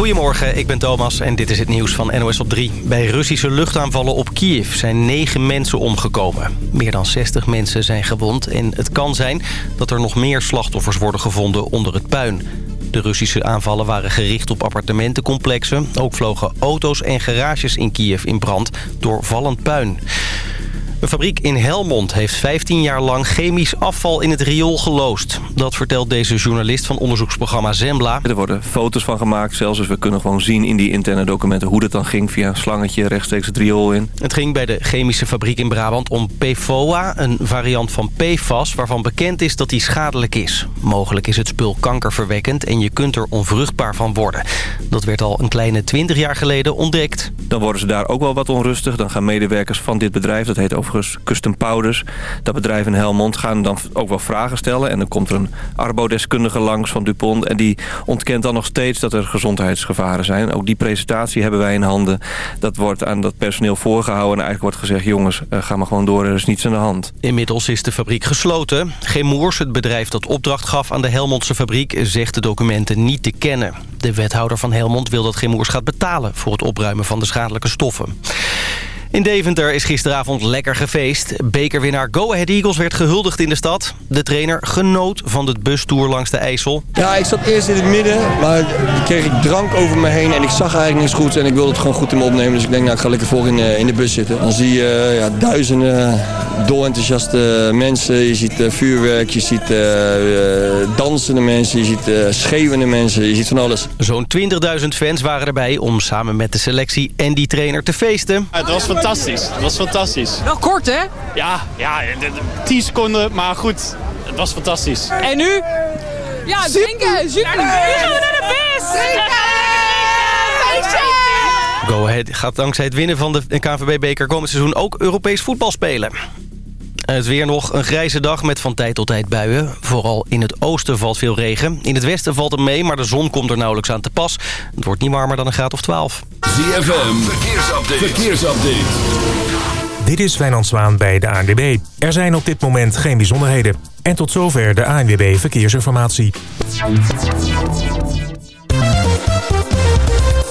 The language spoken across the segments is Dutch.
Goedemorgen, ik ben Thomas en dit is het nieuws van NOS op 3. Bij Russische luchtaanvallen op Kiev zijn negen mensen omgekomen. Meer dan 60 mensen zijn gewond en het kan zijn dat er nog meer slachtoffers worden gevonden onder het puin. De Russische aanvallen waren gericht op appartementencomplexen. Ook vlogen auto's en garages in Kiev in brand door vallend puin. Een fabriek in Helmond heeft 15 jaar lang chemisch afval in het riool geloosd. Dat vertelt deze journalist van onderzoeksprogramma Zembla. Er worden foto's van gemaakt zelfs, dus we kunnen gewoon zien in die interne documenten hoe dat dan ging via een slangetje rechtstreeks het riool in. Het ging bij de chemische fabriek in Brabant om PFOA, een variant van PFAS waarvan bekend is dat die schadelijk is. Mogelijk is het spul kankerverwekkend en je kunt er onvruchtbaar van worden. Dat werd al een kleine 20 jaar geleden ontdekt. Dan worden ze daar ook wel wat onrustig. Dan gaan medewerkers van dit bedrijf, dat heet Custom Powders... dat bedrijf in Helmond gaan dan ook wel vragen stellen. En dan komt er een arbodeskundige langs van Dupont... en die ontkent dan nog steeds dat er gezondheidsgevaren zijn. Ook die presentatie hebben wij in handen. Dat wordt aan dat personeel voorgehouden en eigenlijk wordt gezegd... jongens, uh, ga maar gewoon door, er is niets aan de hand. Inmiddels is de fabriek gesloten. Gemoers, het bedrijf dat opdracht gaf aan de Helmondse fabriek... zegt de documenten niet te kennen. De wethouder van Helmond wil dat Gemoers gaat betalen... voor het opruimen van de schadelijke stoffen. In Deventer is gisteravond lekker gefeest. Bekerwinnaar Go Ahead Eagles werd gehuldigd in de stad. De trainer genoot van de bustoer langs de IJssel. Ja, ik zat eerst in het midden, maar kreeg ik drank over me heen en ik zag eigenlijk niks goed en ik wilde het gewoon goed in me opnemen. Dus ik denk, nou, ik ga lekker voor in, uh, in de bus zitten. Dan zie je uh, ja, duizenden dolenthousiaste mensen, je ziet uh, vuurwerk, je ziet dansende mensen, je ziet schreeuwende mensen, je ziet van alles. Zo'n 20.000 fans waren erbij om samen met de selectie en die trainer te feesten. Het was fantastisch. Het was fantastisch. Wel kort, hè? Ja, ja 10 seconden, maar goed. Het was fantastisch. En nu? Ja, drinken. Super. Nu gaan we naar de bus. Go Ahead gaat dankzij het winnen van de KNVB-beker komend seizoen ook Europees voetbal spelen. Het weer nog een grijze dag met van tijd tot tijd buien. Vooral in het oosten valt veel regen. In het westen valt het mee, maar de zon komt er nauwelijks aan te pas. Het wordt niet warmer dan een graad of 12. ZFM, verkeersupdate. verkeersupdate. Dit is Wijnand Zwaan bij de ANWB. Er zijn op dit moment geen bijzonderheden. En tot zover de ANWB Verkeersinformatie.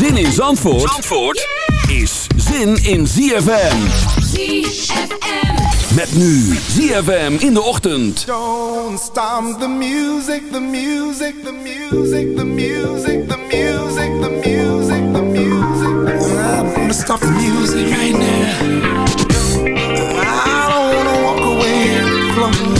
Zin in Zandvoort, Zandvoort is zin in ZFM. ZFM. Met nu ZFM in de ochtend. Don't stop the music, the music, the music, the music, the music, the music, the music. I'm gonna stop the music right now. I don't wanna walk away from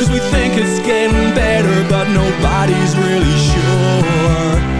Cause we think it's getting better But nobody's really sure.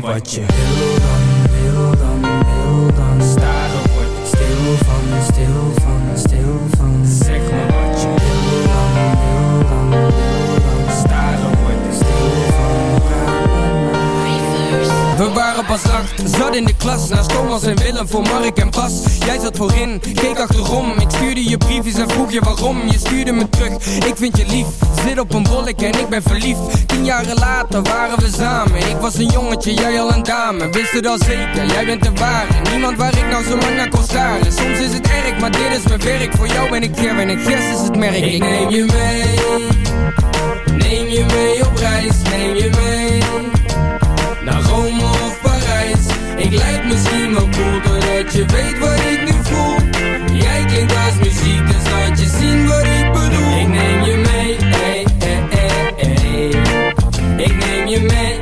Wat je wil dan, wil dan, wil dan. Staren word ik stil van, stil van, stil van. Zeg me wat je wil dan, wil dan, wil dan. Stil van. Met mij. We waren pas acht, zat in de klas Naast Thomas en Willem voor Mark en Bas Jij zat voorin, keek achterom je waarom Je stuurde me terug, ik vind je lief Zit op een bollek en ik ben verliefd. Tien jaren later waren we samen. Ik was een jongetje, jij al een dame. Wist het al zeker, jij bent de ware. Niemand waar ik nou zo lang naar kon staren. Soms is het erg, maar dit is mijn werk. Voor jou ben ik Ger en ik gers is het merk. Ik neem je mee. Neem je mee op reis, neem je mee. Naar Rome of Parijs. Ik lijk misschien wel cool Doordat je weet wat ik nu voel zien wat ik bedoel Ik neem je mee ey, ey, ey, ey. Ik neem je mee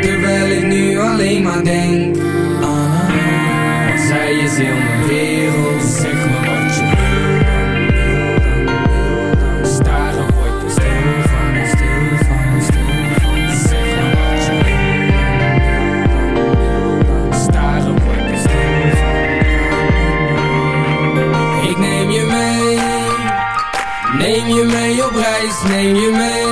Terwijl ik nu alleen maar denk aan haar Want zij is heel mijn wereld. Zeg me wat je wil dan, wil dan, wil dan Staren word ik stil van, stil van, stil van. Zeg me wat je wil dan, wil dan, wil. Dan Staren word ik stil van. Ik neem je mee Neem je mee op reis, neem je mee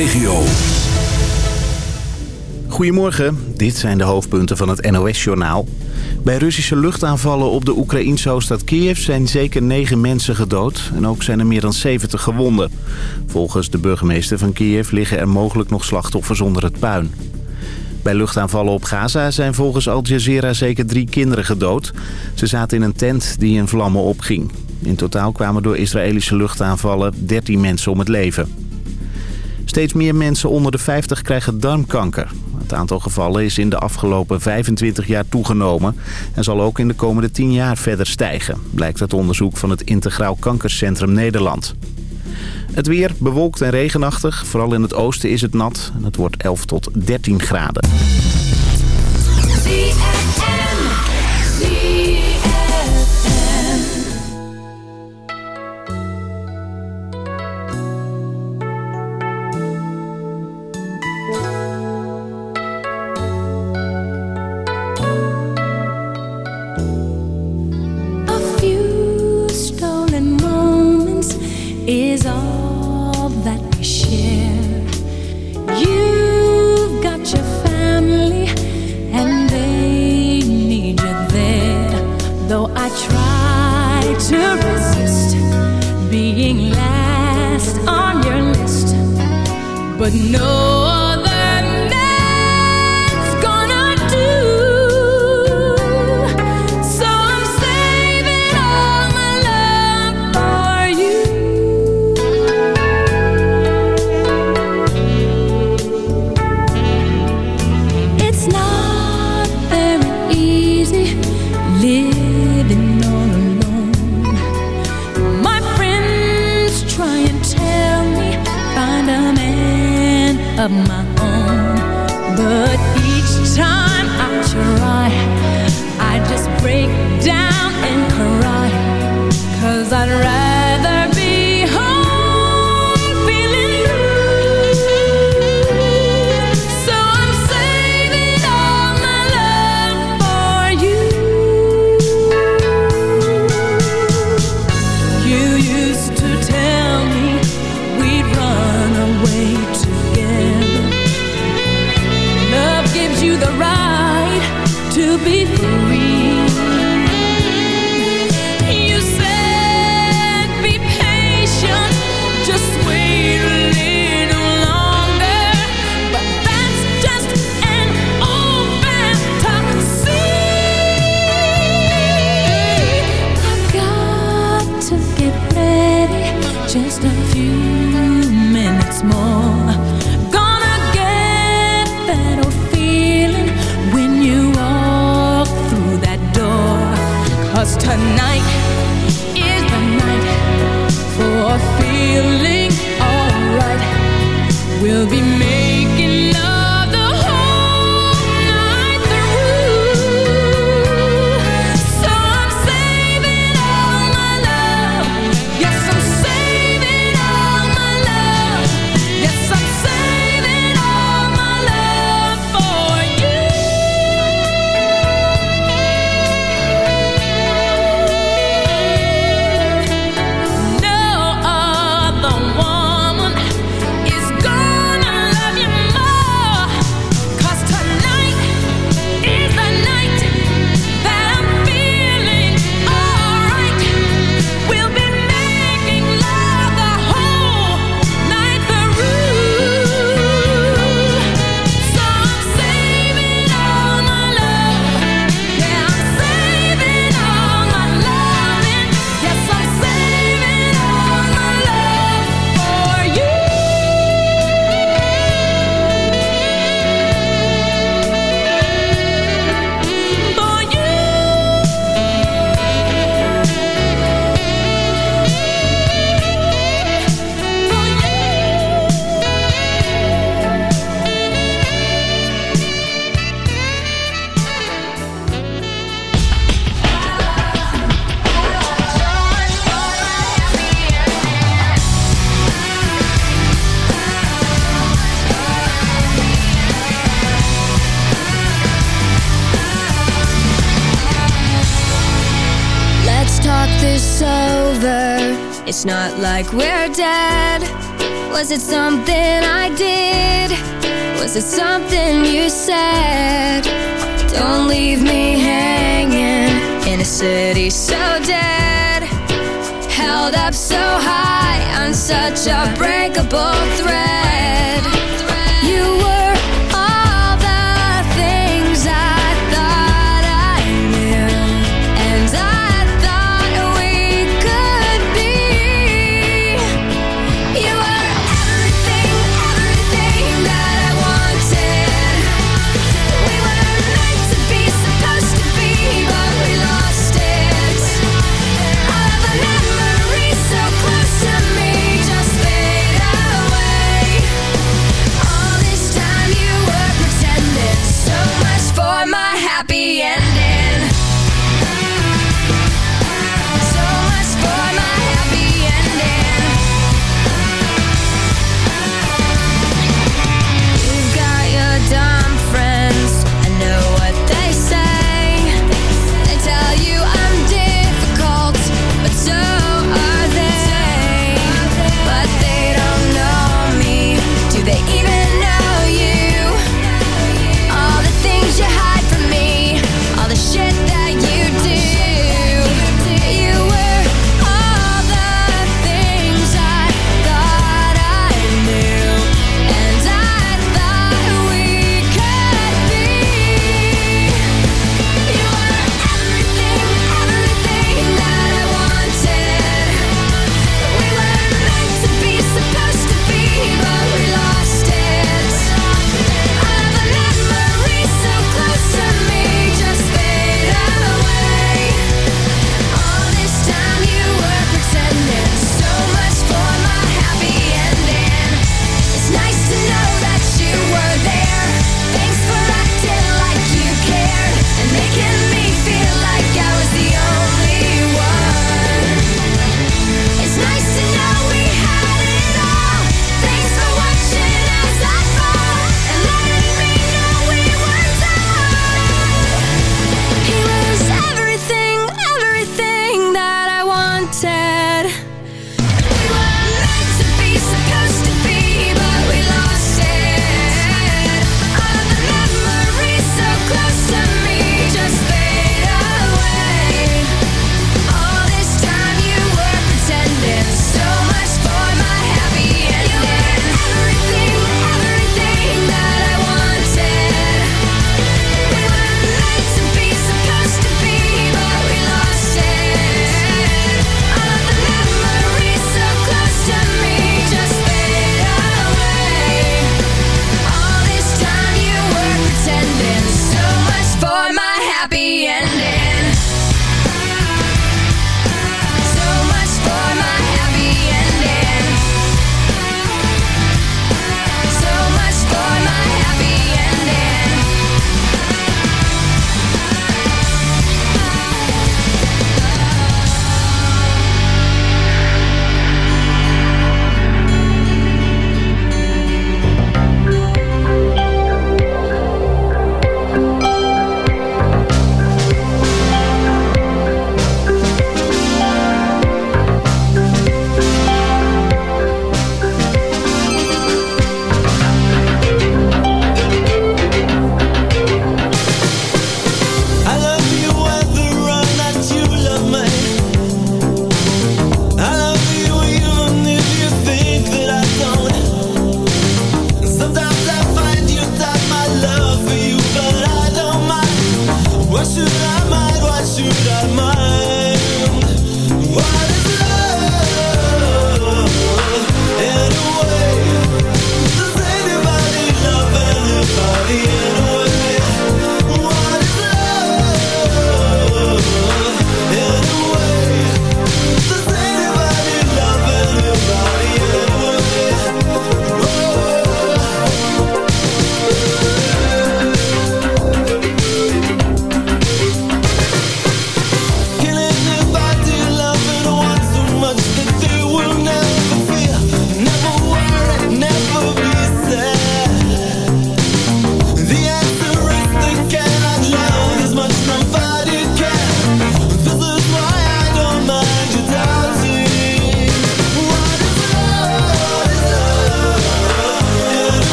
regio. Goedemorgen, dit zijn de hoofdpunten van het NOS-journaal. Bij Russische luchtaanvallen op de Oekraïnse hoofdstad Kiev zijn zeker negen mensen gedood en ook zijn er meer dan 70 gewonden. Volgens de burgemeester van Kiev liggen er mogelijk nog slachtoffers onder het puin. Bij luchtaanvallen op Gaza zijn volgens Al Jazeera zeker drie kinderen gedood. Ze zaten in een tent die in vlammen opging. In totaal kwamen door Israëlische luchtaanvallen 13 mensen om het leven. Steeds meer mensen onder de 50 krijgen darmkanker. Het aantal gevallen is in de afgelopen 25 jaar toegenomen... en zal ook in de komende 10 jaar verder stijgen... blijkt uit onderzoek van het Integraal Kankercentrum Nederland. Het weer bewolkt en regenachtig. Vooral in het oosten is het nat. En het wordt 11 tot 13 graden.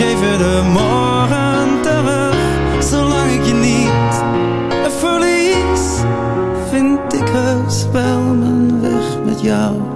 Geef je de morgen terug. Zolang ik je niet verlies, vind ik heus wel mijn weg met jou.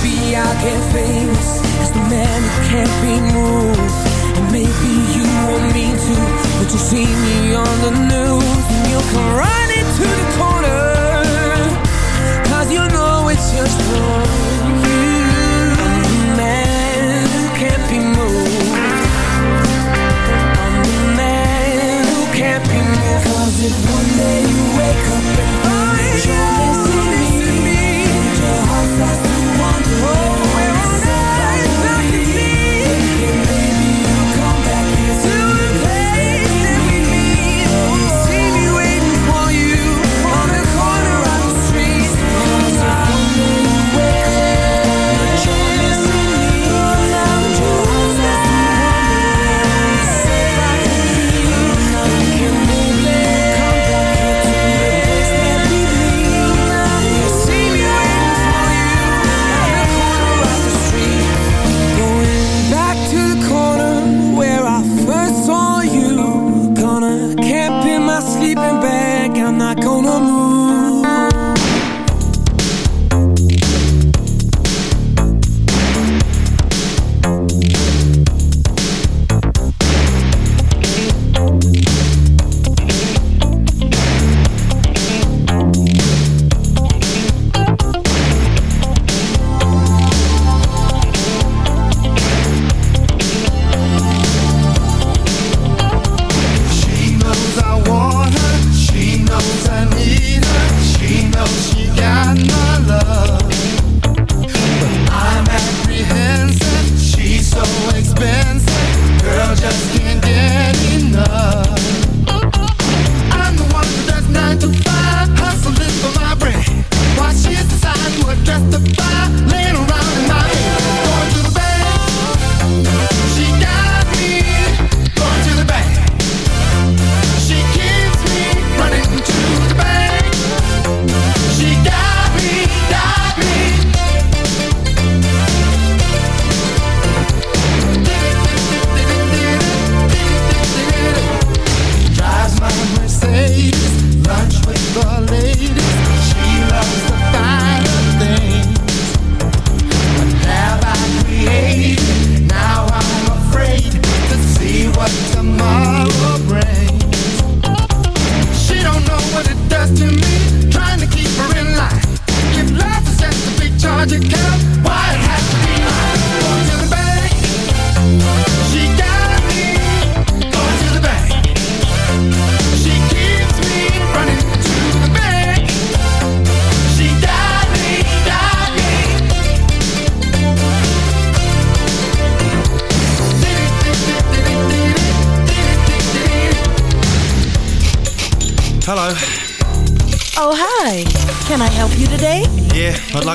Maybe I'll get famous as the man who can't be moved. And maybe you won't mean to, but you'll see me on the news and you'll come right. Oh.